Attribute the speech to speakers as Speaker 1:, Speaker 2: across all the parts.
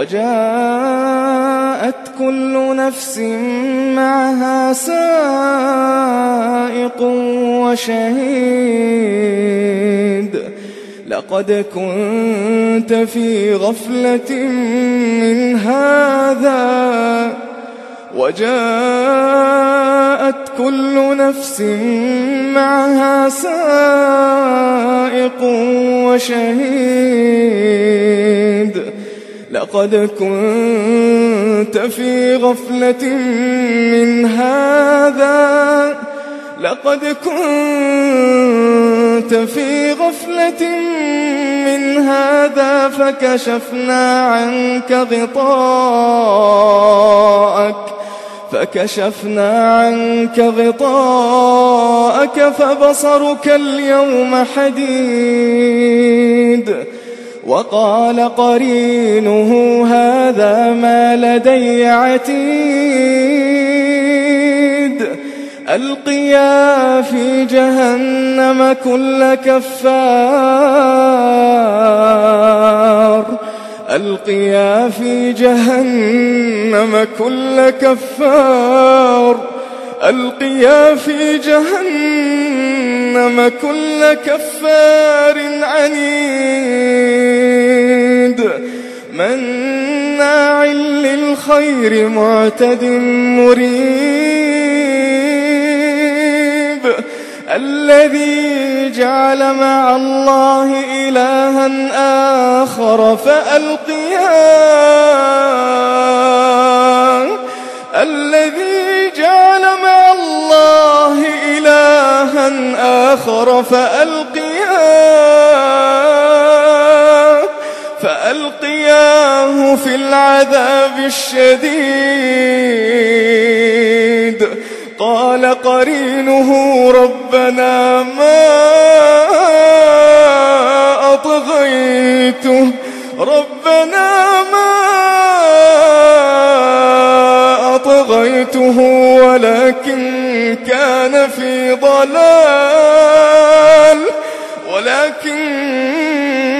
Speaker 1: وجاءت كل نفس معها سائق وشهيد. لقد كنت في غفلة من هذا. وجاءت كل نفس معها سائق وشهيد. لقد كنت في غفلة من هذا. لقد كنت في غفلة من هذا فكشفنا عنك غطاءك. فكشفنا عنك غطاءك فبصرك اليوم حديد. وقال قرينه هذا ما لدي عتيد. ألقيا في جهنم كل كفار. ألقيا في جهنم كل كفار. ألقيا في جهنم كل كفار عنيد. للخير معتد مريب الذي جعل مع الله إلها آخر فألقياه الذي جعل مع الله إلها آخر فألقياه فألقياه في العذاب الشديد. قال قرينه ربنا ما أطغيته. ربنا ما أطغيته ولكن كان في ضلال. ولكن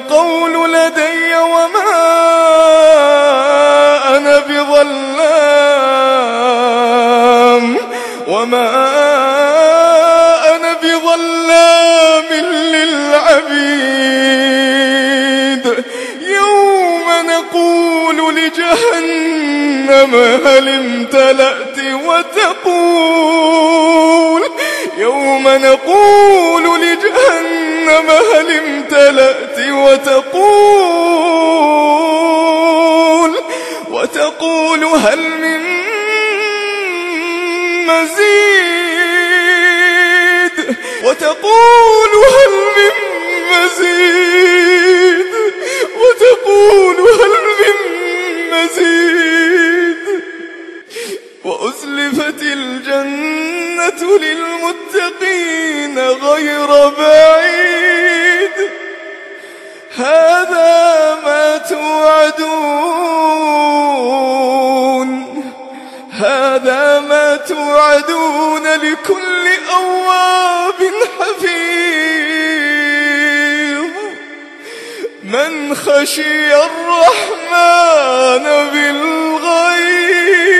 Speaker 1: القول لدي وما أنا بظلام وما أنا بظلام للعبيد. يوم نقول لجهنم هل امتلأت وتقول وتقول هل من مزيد؟ وتقول هل من مزيد؟ وتقول هل من مزيد؟ وأزلفت الجنة للمتقين غير بعيد. هذا ما توعدون. توعدون لكل أواب حفيظ. من خشي الرحمن بالغيب